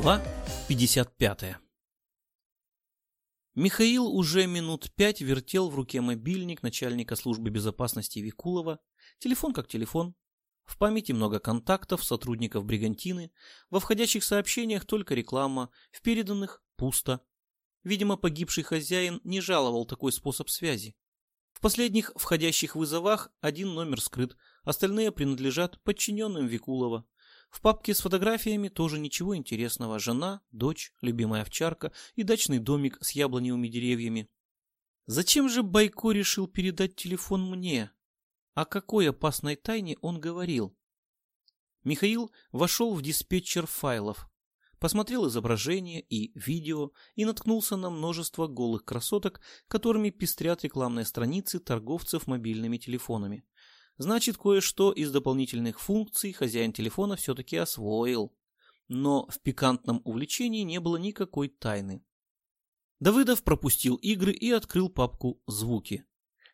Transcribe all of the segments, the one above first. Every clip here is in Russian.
Глава 55 Михаил уже минут пять вертел в руке мобильник начальника службы безопасности Викулова. Телефон как телефон. В памяти много контактов, сотрудников бригантины. Во входящих сообщениях только реклама. В переданных пусто. Видимо, погибший хозяин не жаловал такой способ связи. В последних входящих вызовах один номер скрыт, остальные принадлежат подчиненным Викулова. В папке с фотографиями тоже ничего интересного. Жена, дочь, любимая овчарка и дачный домик с яблоневыми деревьями. Зачем же Байко решил передать телефон мне? О какой опасной тайне он говорил? Михаил вошел в диспетчер файлов, посмотрел изображение и видео и наткнулся на множество голых красоток, которыми пестрят рекламные страницы торговцев мобильными телефонами. Значит, кое-что из дополнительных функций хозяин телефона все-таки освоил. Но в пикантном увлечении не было никакой тайны. Давыдов пропустил игры и открыл папку «Звуки».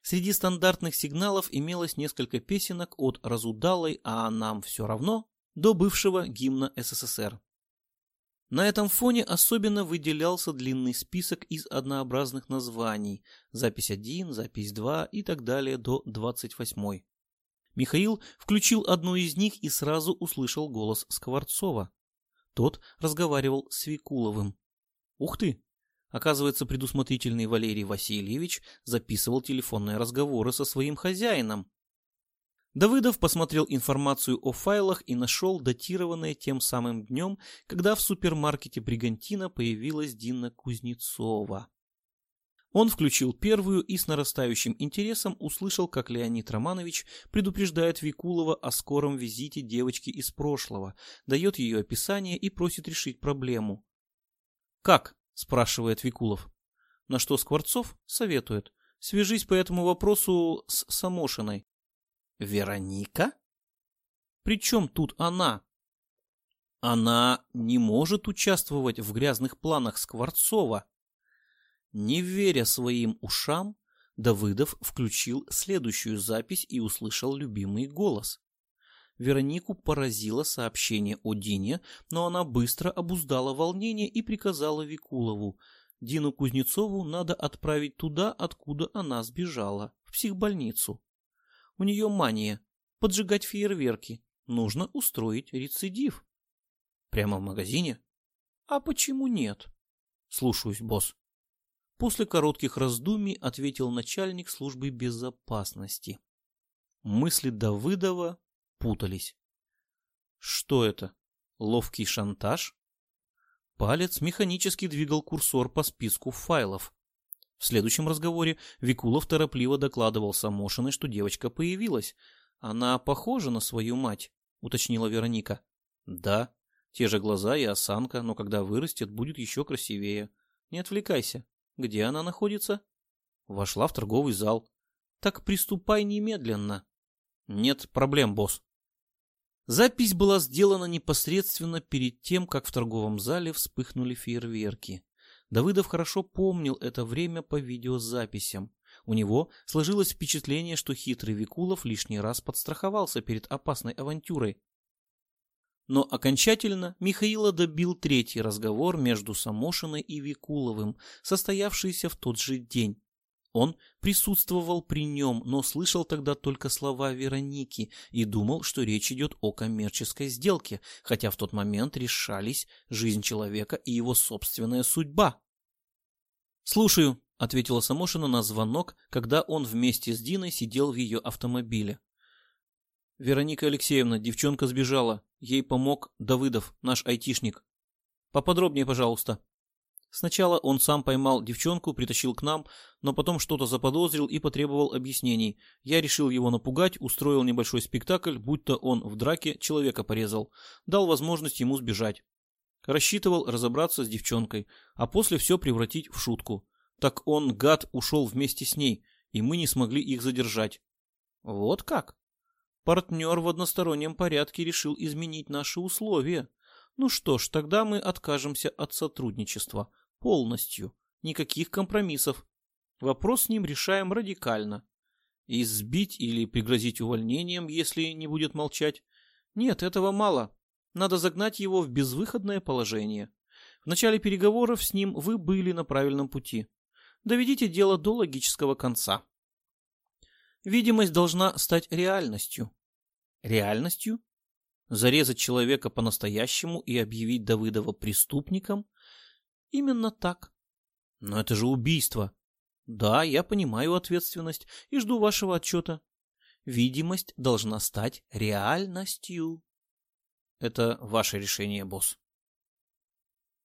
Среди стандартных сигналов имелось несколько песенок от разудалой «А нам все равно» до бывшего гимна СССР. На этом фоне особенно выделялся длинный список из однообразных названий, запись 1, запись 2 и так далее до 28. Михаил включил одну из них и сразу услышал голос Скворцова. Тот разговаривал с Викуловым. Ух ты! Оказывается, предусмотрительный Валерий Васильевич записывал телефонные разговоры со своим хозяином. Давыдов посмотрел информацию о файлах и нашел датированное тем самым днем, когда в супермаркете Бригантина появилась Дина Кузнецова. Он включил первую и с нарастающим интересом услышал, как Леонид Романович предупреждает Викулова о скором визите девочки из прошлого, дает ее описание и просит решить проблему. «Как?» – спрашивает Викулов. На что Скворцов советует. «Свяжись по этому вопросу с Самошиной». «Вероника?» «При чем тут она?» «Она не может участвовать в грязных планах Скворцова», не веря своим ушам, Давыдов включил следующую запись и услышал любимый голос. Веронику поразило сообщение о Дине, но она быстро обуздала волнение и приказала Викулову. Дину Кузнецову надо отправить туда, откуда она сбежала, в психбольницу. У нее мания – поджигать фейерверки. Нужно устроить рецидив. Прямо в магазине? А почему нет? Слушаюсь, босс. После коротких раздумий ответил начальник службы безопасности. Мысли Давыдова путались. Что это? Ловкий шантаж? Палец механически двигал курсор по списку файлов. В следующем разговоре Викулов торопливо докладывал Самошиной, что девочка появилась. Она похожа на свою мать, уточнила Вероника. Да, те же глаза и осанка, но когда вырастет, будет еще красивее. Не отвлекайся. Где она находится? Вошла в торговый зал. Так приступай немедленно. Нет проблем, босс. Запись была сделана непосредственно перед тем, как в торговом зале вспыхнули фейерверки. Давыдов хорошо помнил это время по видеозаписям. У него сложилось впечатление, что хитрый Викулов лишний раз подстраховался перед опасной авантюрой. Но окончательно Михаила добил третий разговор между Самошиной и Викуловым, состоявшийся в тот же день. Он присутствовал при нем, но слышал тогда только слова Вероники и думал, что речь идет о коммерческой сделке, хотя в тот момент решались жизнь человека и его собственная судьба. «Слушаю», — ответила Самошина на звонок, когда он вместе с Диной сидел в ее автомобиле. «Вероника Алексеевна, девчонка сбежала. Ей помог Давыдов, наш айтишник. Поподробнее, пожалуйста. Сначала он сам поймал девчонку, притащил к нам, но потом что-то заподозрил и потребовал объяснений. Я решил его напугать, устроил небольшой спектакль, будто он в драке человека порезал. Дал возможность ему сбежать. Рассчитывал разобраться с девчонкой, а после все превратить в шутку. Так он, гад, ушел вместе с ней, и мы не смогли их задержать. Вот как? Партнер в одностороннем порядке решил изменить наши условия. Ну что ж, тогда мы откажемся от сотрудничества. Полностью. Никаких компромиссов. Вопрос с ним решаем радикально. Избить или пригрозить увольнением, если не будет молчать? Нет, этого мало. Надо загнать его в безвыходное положение. В начале переговоров с ним вы были на правильном пути. Доведите дело до логического конца. Видимость должна стать реальностью. Реальностью? Зарезать человека по-настоящему и объявить Давыдова преступником? Именно так. Но это же убийство. Да, я понимаю ответственность и жду вашего отчета. Видимость должна стать реальностью. Это ваше решение, босс.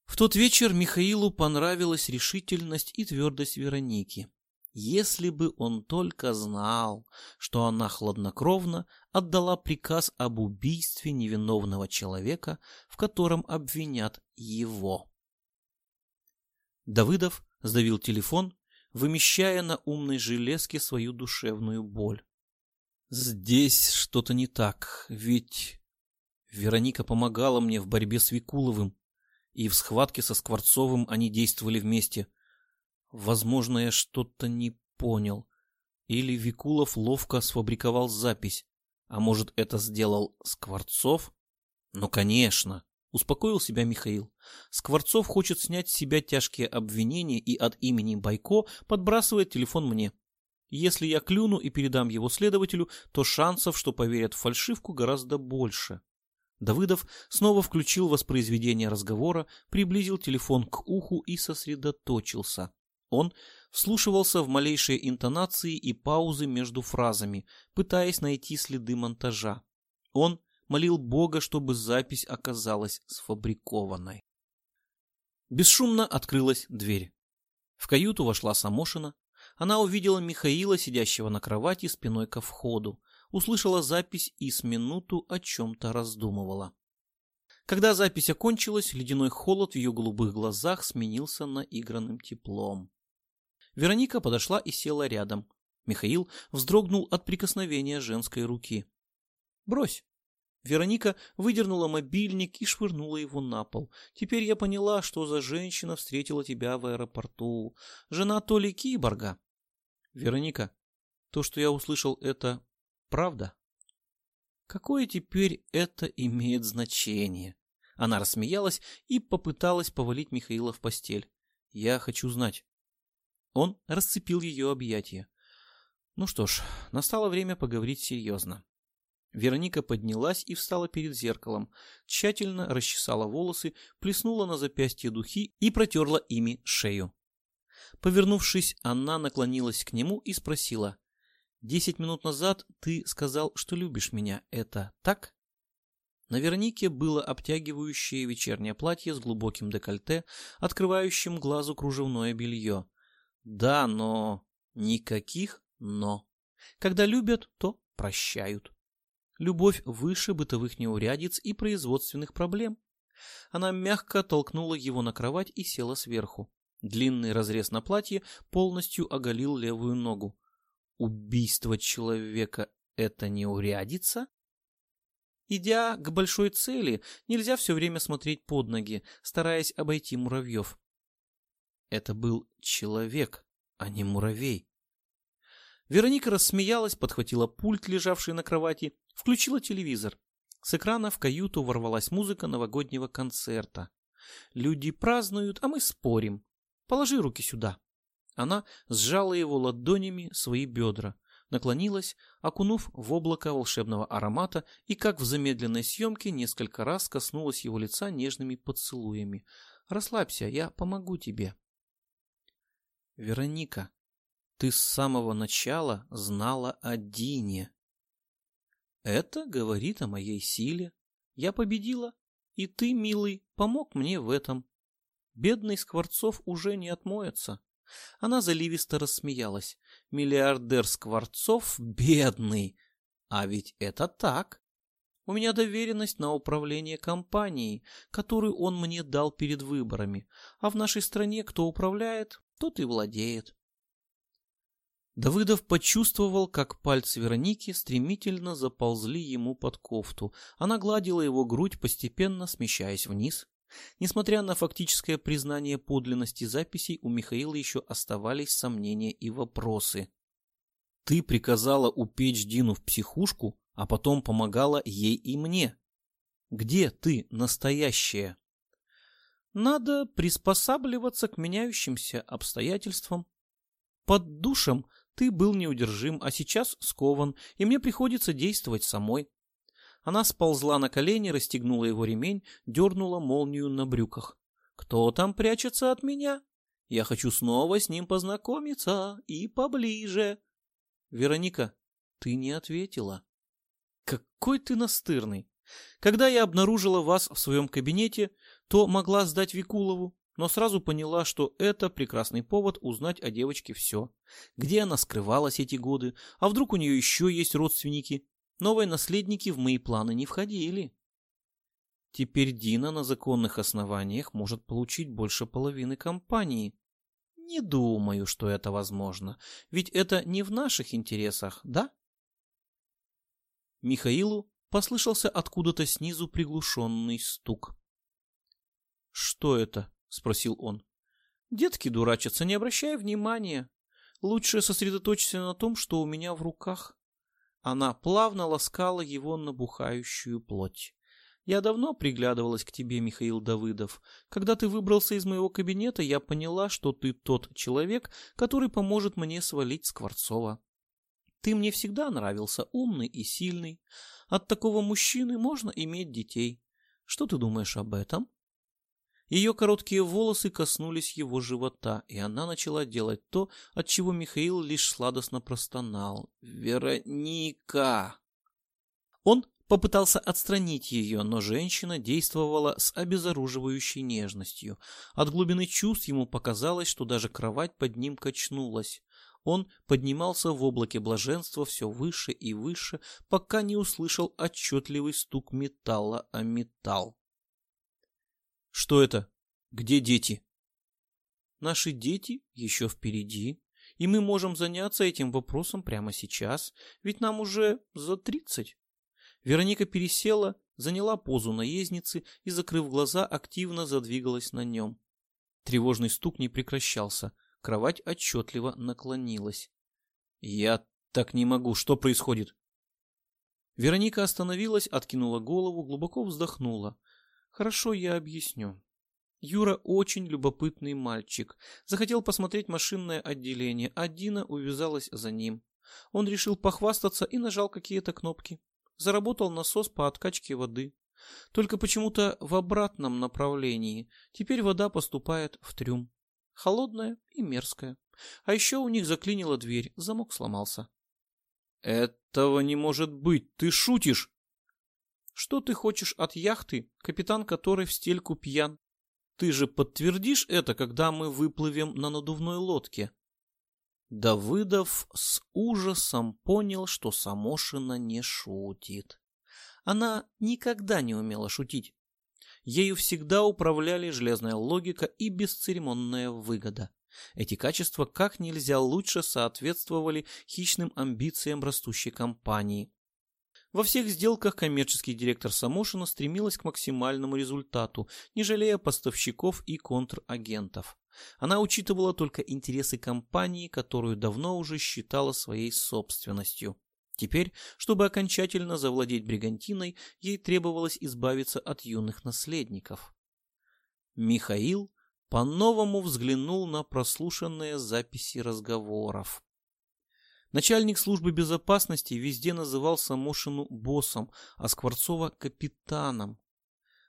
В тот вечер Михаилу понравилась решительность и твердость Вероники. Если бы он только знал, что она хладнокровно отдала приказ об убийстве невиновного человека, в котором обвинят его. Давыдов сдавил телефон, вымещая на умной железке свою душевную боль. Здесь что-то не так, ведь Вероника помогала мне в борьбе с Викуловым, и в схватке со Скворцовым они действовали вместе. Возможно, я что-то не понял. Или Викулов ловко сфабриковал запись, а может, это сделал Скворцов? Ну, конечно. Успокоил себя Михаил. Скворцов хочет снять с себя тяжкие обвинения и от имени Байко подбрасывает телефон мне. Если я клюну и передам его следователю, то шансов, что поверят в фальшивку, гораздо больше. Давыдов снова включил воспроизведение разговора, приблизил телефон к уху и сосредоточился. Он вслушивался в малейшие интонации и паузы между фразами, пытаясь найти следы монтажа. Он молил Бога, чтобы запись оказалась сфабрикованной. Бесшумно открылась дверь. В каюту вошла Самошина. Она увидела Михаила, сидящего на кровати спиной ко входу, услышала запись и с минуту о чем-то раздумывала. Когда запись окончилась, ледяной холод в ее голубых глазах сменился наигранным теплом. Вероника подошла и села рядом. Михаил вздрогнул от прикосновения женской руки. «Брось!» Вероника выдернула мобильник и швырнула его на пол. Теперь я поняла, что за женщина встретила тебя в аэропорту. Жена Толи Киборга. Вероника, то, что я услышал, это правда? Какое теперь это имеет значение? Она рассмеялась и попыталась повалить Михаила в постель. Я хочу знать. Он расцепил ее объятия. Ну что ж, настало время поговорить серьезно. Вероника поднялась и встала перед зеркалом, тщательно расчесала волосы, плеснула на запястье духи и протерла ими шею. Повернувшись, она наклонилась к нему и спросила. «Десять минут назад ты сказал, что любишь меня. Это так?» На Веронике было обтягивающее вечернее платье с глубоким декольте, открывающим глазу кружевное белье. Да, но... Никаких «но». Когда любят, то прощают. Любовь выше бытовых неурядиц и производственных проблем. Она мягко толкнула его на кровать и села сверху. Длинный разрез на платье полностью оголил левую ногу. Убийство человека — это неурядица? Идя к большой цели, нельзя все время смотреть под ноги, стараясь обойти муравьев. Это был человек, а не муравей. Вероника рассмеялась, подхватила пульт, лежавший на кровати, включила телевизор. С экрана в каюту ворвалась музыка новогоднего концерта. Люди празднуют, а мы спорим. Положи руки сюда. Она сжала его ладонями свои бедра, наклонилась, окунув в облако волшебного аромата и, как в замедленной съемке, несколько раз коснулась его лица нежными поцелуями. «Расслабься, я помогу тебе». «Вероника», ты с самого начала знала о Дине. Это говорит о моей силе. Я победила, и ты, милый, помог мне в этом. Бедный Скворцов уже не отмоется. Она заливисто рассмеялась. Миллиардер Скворцов бедный. А ведь это так. У меня доверенность на управление компанией, которую он мне дал перед выборами. А в нашей стране кто управляет, тот и владеет. Давыдов почувствовал, как пальцы Вероники стремительно заползли ему под кофту. Она гладила его грудь, постепенно смещаясь вниз. Несмотря на фактическое признание подлинности записей, у Михаила еще оставались сомнения и вопросы. «Ты приказала упечь Дину в психушку, а потом помогала ей и мне. Где ты настоящая? Надо приспосабливаться к меняющимся обстоятельствам. Под душем ты был неудержим, а сейчас скован, и мне приходится действовать самой. Она сползла на колени, расстегнула его ремень, дернула молнию на брюках. Кто там прячется от меня? Я хочу снова с ним познакомиться и поближе. Вероника, ты не ответила. Какой ты настырный. Когда я обнаружила вас в своем кабинете, то могла сдать Викулову, но сразу поняла, что это прекрасный повод узнать о девочке все. Где она скрывалась эти годы, а вдруг у нее еще есть родственники. Новые наследники в мои планы не входили. Теперь Дина на законных основаниях может получить больше половины компании. Не думаю, что это возможно, ведь это не в наших интересах, да? Михаилу послышался откуда-то снизу приглушенный стук. «Что это?» — спросил он. «Детки дурачатся, не обращай внимания. Лучше сосредоточься на том, что у меня в руках». Она плавно ласкала его набухающую плоть. «Я давно приглядывалась к тебе, Михаил Давыдов. Когда ты выбрался из моего кабинета, я поняла, что ты тот человек, который поможет мне свалить Скворцова. Ты мне всегда нравился, умный и сильный. От такого мужчины можно иметь детей. Что ты думаешь об этом?» Ее короткие волосы коснулись его живота, и она начала делать то, от чего Михаил лишь сладостно простонал. «Вероника!» Он попытался отстранить ее, но женщина действовала с обезоруживающей нежностью. От глубины чувств ему показалось, что даже кровать под ним качнулась. Он поднимался в облаке блаженства все выше и выше, пока не услышал отчетливый стук металла о металл. Что это? Где дети? Наши дети еще впереди, и мы можем заняться этим вопросом прямо сейчас, ведь нам уже за тридцать. Вероника пересела, заняла позу наездницы и, закрыв глаза, активно задвигалась на нем. Тревожный стук не прекращался, кровать отчетливо наклонилась. «Я так не могу, что происходит?» Вероника остановилась, откинула голову, глубоко вздохнула. Хорошо, я объясню. Юра очень любопытный мальчик. Захотел посмотреть машинное отделение, а Дина увязалась за ним. Он решил похвастаться и нажал какие-то кнопки. Заработал насос по откачке воды. Только почему-то в обратном направлении. Теперь вода поступает в трюм. Холодная и мерзкая. А еще у них заклинила дверь, замок сломался. «Этого не может быть, ты шутишь!» Что ты хочешь от яхты, капитан которой в стельку пьян? Ты же подтвердишь это, когда мы выплывем на надувной лодке. Давыдов с ужасом понял, что Самошина не шутит. Она никогда не умела шутить. Ею всегда управляли железная логика и бесцеремонная выгода. Эти качества как нельзя лучше соответствовали хищным амбициям растущей компании. Во всех сделках коммерческий директор Самошина стремилась к максимальному результату, не жалея поставщиков и контрагентов. Она учитывала только интересы компании, которую давно уже считала своей собственностью. Теперь, чтобы окончательно завладеть бригантиной, ей требовалось избавиться от юных наследников. Михаил по-новому взглянул на прослушанные записи разговоров. Начальник службы безопасности везде называл Самошину боссом, а Скворцова – капитаном.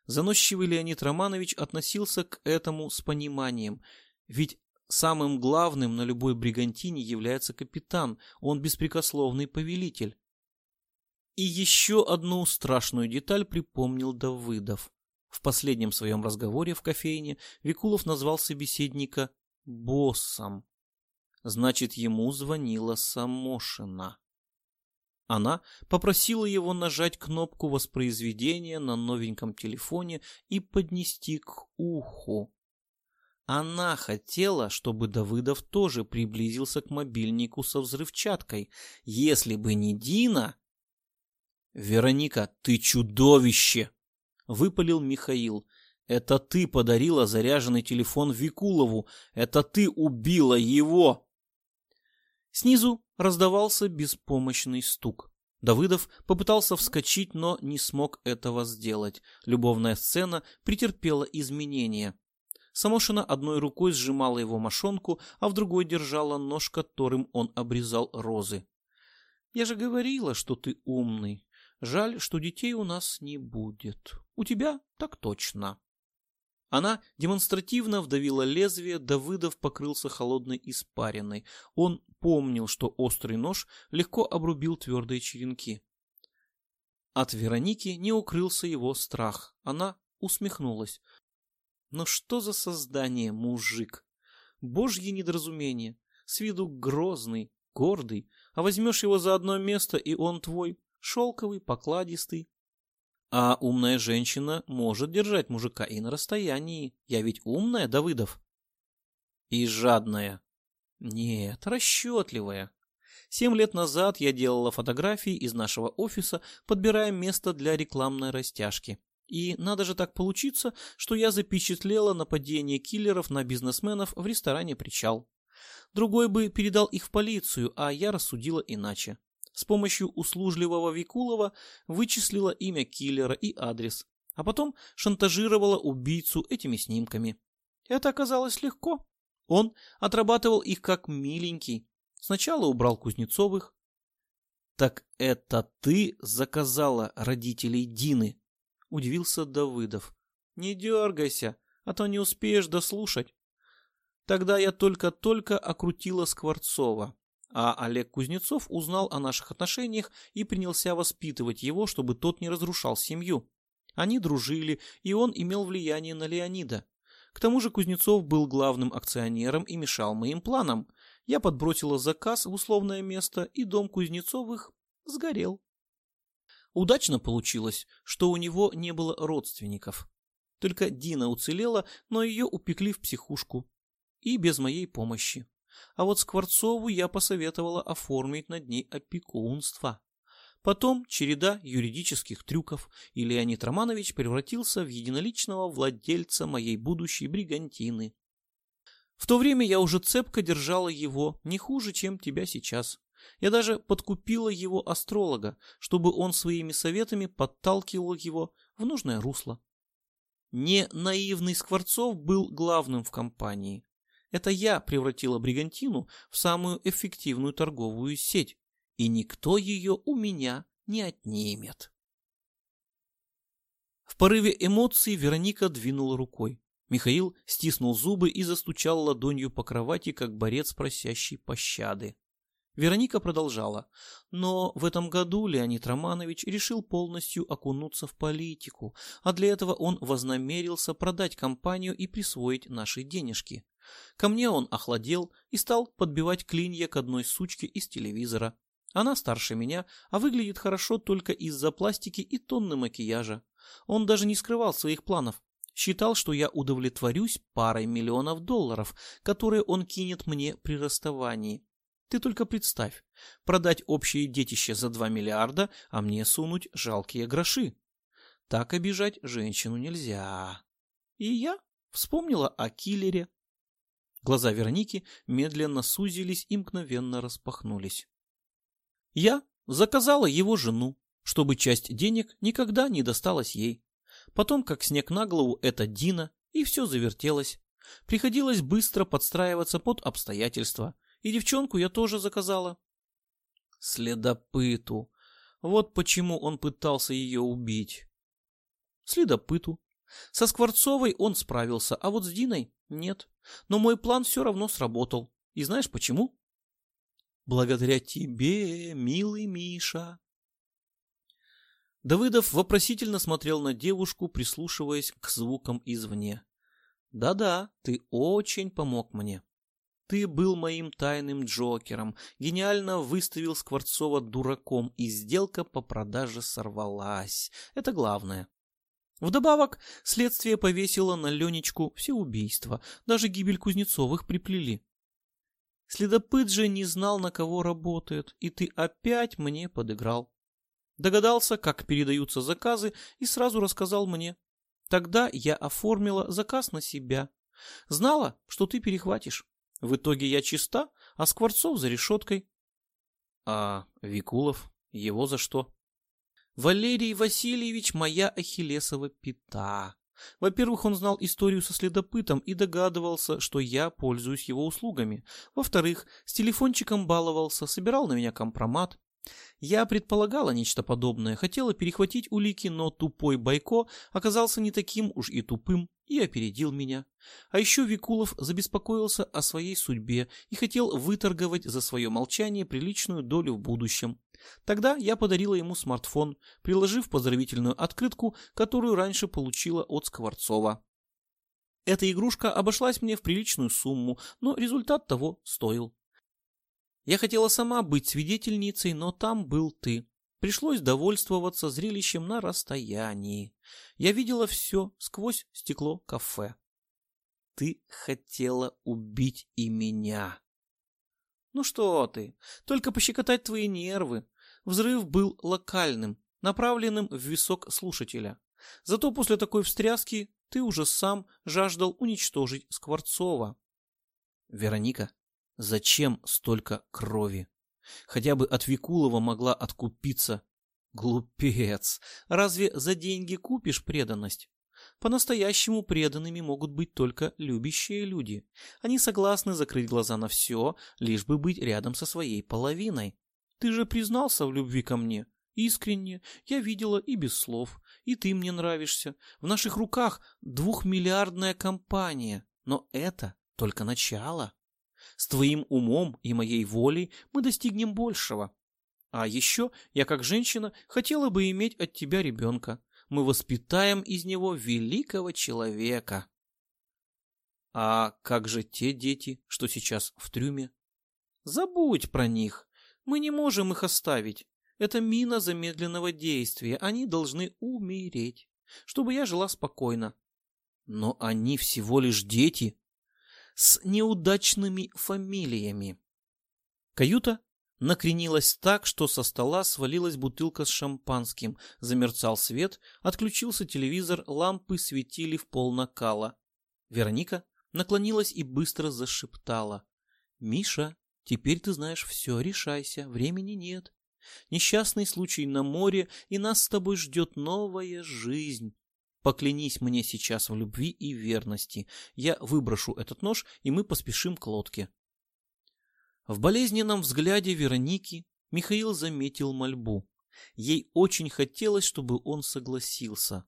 Заносчивый Леонид Романович относился к этому с пониманием, ведь самым главным на любой бригантине является капитан, он беспрекословный повелитель. И еще одну страшную деталь припомнил Давыдов. В последнем своем разговоре в кофейне Викулов назвал собеседника боссом. Значит, ему звонила Самошина. Она попросила его нажать кнопку воспроизведения на новеньком телефоне и поднести к уху. Она хотела, чтобы Давыдов тоже приблизился к мобильнику со взрывчаткой. Если бы не Дина... «Вероника, ты чудовище!» — выпалил Михаил. «Это ты подарила заряженный телефон Викулову. Это ты убила его!» Снизу раздавался беспомощный стук. Давыдов попытался вскочить, но не смог этого сделать. Любовная сцена претерпела изменения. Самошина одной рукой сжимала его мошонку, а в другой держала нож, которым он обрезал розы. «Я же говорила, что ты умный. Жаль, что детей у нас не будет. У тебя так точно». Она демонстративно вдавила лезвие, Давыдов покрылся холодной испариной. Он помнил, что острый нож легко обрубил твердые черенки. От Вероники не укрылся его страх. Она усмехнулась. Но что за создание мужик? Божье недоразумение. С виду грозный, гордый, а возьмешь его за одно место, и он твой, шелковый, покладистый. А умная женщина может держать мужика и на расстоянии. Я ведь умная, Давыдов. И жадная. Нет, расчетливая. Семь лет назад я делала фотографии из нашего офиса, подбирая место для рекламной растяжки. И надо же так получиться, что я запечатлела нападение киллеров на бизнесменов в ресторане «Причал». Другой бы передал их в полицию, а я рассудила иначе. С помощью услужливого Викулова вычислила имя киллера и адрес, а потом шантажировала убийцу этими снимками. Это оказалось легко. Он отрабатывал их как миленький. Сначала убрал Кузнецовых. «Так это ты заказала родителей Дины?» — удивился Давыдов. «Не дергайся, а то не успеешь дослушать». Тогда я только-только окрутила Скворцова, а Олег Кузнецов узнал о наших отношениях и принялся воспитывать его, чтобы тот не разрушал семью. Они дружили, и он имел влияние на Леонида. К тому же Кузнецов был главным акционером и мешал моим планам. Я подбросила заказ в условное место, и дом Кузнецовых сгорел. Удачно получилось, что у него не было родственников. Только Дина уцелела, но ее упекли в психушку. И без моей помощи. А вот Скворцову я посоветовала оформить над ней опекунство. Потом череда юридических трюков, и Леонид Романович превратился в единоличного владельца моей будущей бригантины. В то время я уже цепко держала его не хуже, чем тебя сейчас. Я даже подкупила его астролога, чтобы он своими советами подталкивал его в нужное русло. Не наивный Скворцов был главным в компании. Это я превратила Бригантину в самую эффективную торговую сеть, и никто ее у меня не отнимет. В порыве эмоций Вероника двинула рукой. Михаил стиснул зубы и застучал ладонью по кровати, как борец, просящий пощады. Вероника продолжала. Но в этом году Леонид Романович решил полностью окунуться в политику, а для этого он вознамерился продать компанию и присвоить наши денежки. Ко мне он охладел и стал подбивать клинья к одной сучке из телевизора. Она старше меня, а выглядит хорошо только из-за пластики и тонны макияжа. Он даже не скрывал своих планов. Считал, что я удовлетворюсь парой миллионов долларов, которые он кинет мне при расставании. Ты только представь, продать общее детище за 2 миллиарда, а мне сунуть жалкие гроши. Так обижать женщину нельзя. И я вспомнила о киллере. Глаза Вероники медленно сузились и мгновенно распахнулись. Я заказала его жену, чтобы часть денег никогда не досталась ей. Потом, как снег на голову, это Дина, и все завертелось. Приходилось быстро подстраиваться под обстоятельства – и девчонку я тоже заказала. Следопыту. Вот почему он пытался ее убить. Следопыту. Со Скворцовой он справился, а вот с Диной нет. Но мой план все равно сработал. И знаешь почему? Благодаря тебе, милый Миша. Давыдов вопросительно смотрел на девушку, прислушиваясь к звукам извне. «Да-да, ты очень помог мне. Ты был моим тайным Джокером, гениально выставил Скворцова дураком, и сделка по продаже сорвалась. Это главное. Вдобавок, следствие повесило на Ленечку все убийства, даже гибель Кузнецовых приплели. Следопыт же не знал, на кого работает, и ты опять мне подыграл. Догадался, как передаются заказы, и сразу рассказал мне. Тогда я оформила заказ на себя. Знала, что ты перехватишь. В итоге я чиста, а Скворцов за решеткой. А Викулов? Его за что? Валерий Васильевич моя ахиллесова пята. Во-первых, он знал историю со следопытом и догадывался, что я пользуюсь его услугами. Во-вторых, с телефончиком баловался, собирал на меня компромат. Я предполагала нечто подобное, хотела перехватить улики, но тупой Байко оказался не таким уж и тупым и опередил меня. А еще Викулов забеспокоился о своей судьбе и хотел выторговать за свое молчание приличную долю в будущем. Тогда я подарила ему смартфон, приложив поздравительную открытку, которую раньше получила от Скворцова. Эта игрушка обошлась мне в приличную сумму, но результат того стоил. Я хотела сама быть свидетельницей, но там был ты. Пришлось довольствоваться зрелищем на расстоянии. Я видела все сквозь стекло кафе. Ты хотела убить и меня. Ну что ты, только пощекотать твои нервы. Взрыв был локальным, направленным в висок слушателя. Зато после такой встряски ты уже сам жаждал уничтожить Скворцова. Вероника, Зачем столько крови? Хотя бы от Викулова могла откупиться. Глупец! Разве за деньги купишь преданность? По-настоящему преданными могут быть только любящие люди. Они согласны закрыть глаза на все, лишь бы быть рядом со своей половиной. Ты же признался в любви ко мне. Искренне. Я видела и без слов. И ты мне нравишься. В наших руках двухмиллиардная компания. Но это только начало. С твоим умом и моей волей мы достигнем большего. А еще я, как женщина, хотела бы иметь от тебя ребенка. Мы воспитаем из него великого человека. А как же те дети, что сейчас в трюме? Забудь про них. Мы не можем их оставить. Это мина замедленного действия. Они должны умереть, чтобы я жила спокойно. Но они всего лишь дети, с неудачными фамилиями. Каюта накренилась так, что со стола свалилась бутылка с шампанским, замерцал свет, отключился телевизор, лампы светили в пол накала. Вероника наклонилась и быстро зашептала. «Миша, теперь ты знаешь все, решайся, времени нет. Несчастный случай на море, и нас с тобой ждет новая жизнь. Поклянись мне сейчас в любви и верности. Я выброшу этот нож, и мы поспешим к лодке. В болезненном взгляде Вероники Михаил заметил мольбу. Ей очень хотелось, чтобы он согласился.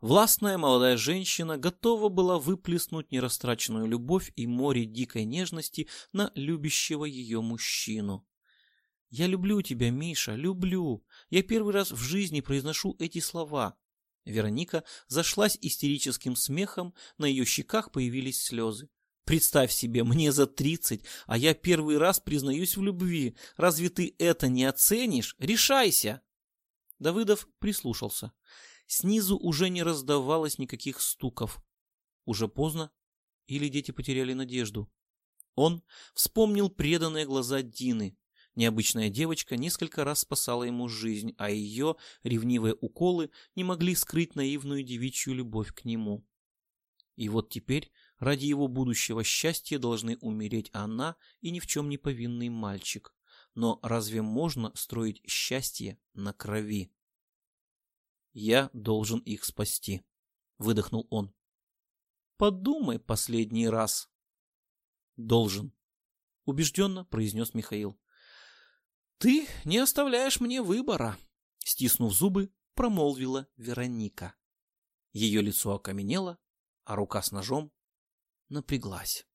Властная молодая женщина готова была выплеснуть нерастраченную любовь и море дикой нежности на любящего ее мужчину. «Я люблю тебя, Миша, люблю. Я первый раз в жизни произношу эти слова. Вероника зашлась истерическим смехом, на ее щеках появились слезы. Представь себе, мне за тридцать, а я первый раз признаюсь в любви. Разве ты это не оценишь? Решайся!» Давыдов прислушался. Снизу уже не раздавалось никаких стуков. Уже поздно? Или дети потеряли надежду? Он вспомнил преданные глаза Дины, Необычная девочка несколько раз спасала ему жизнь, а ее ревнивые уколы не могли скрыть наивную девичью любовь к нему. И вот теперь ради его будущего счастья должны умереть она и ни в чем не повинный мальчик. Но разве можно строить счастье на крови? «Я должен их спасти», — выдохнул он. «Подумай последний раз». «Должен», — убежденно произнес Михаил. «Ты не оставляешь мне выбора», — стиснув зубы, промолвила Вероника. Ее лицо окаменело, а рука с ножом напряглась.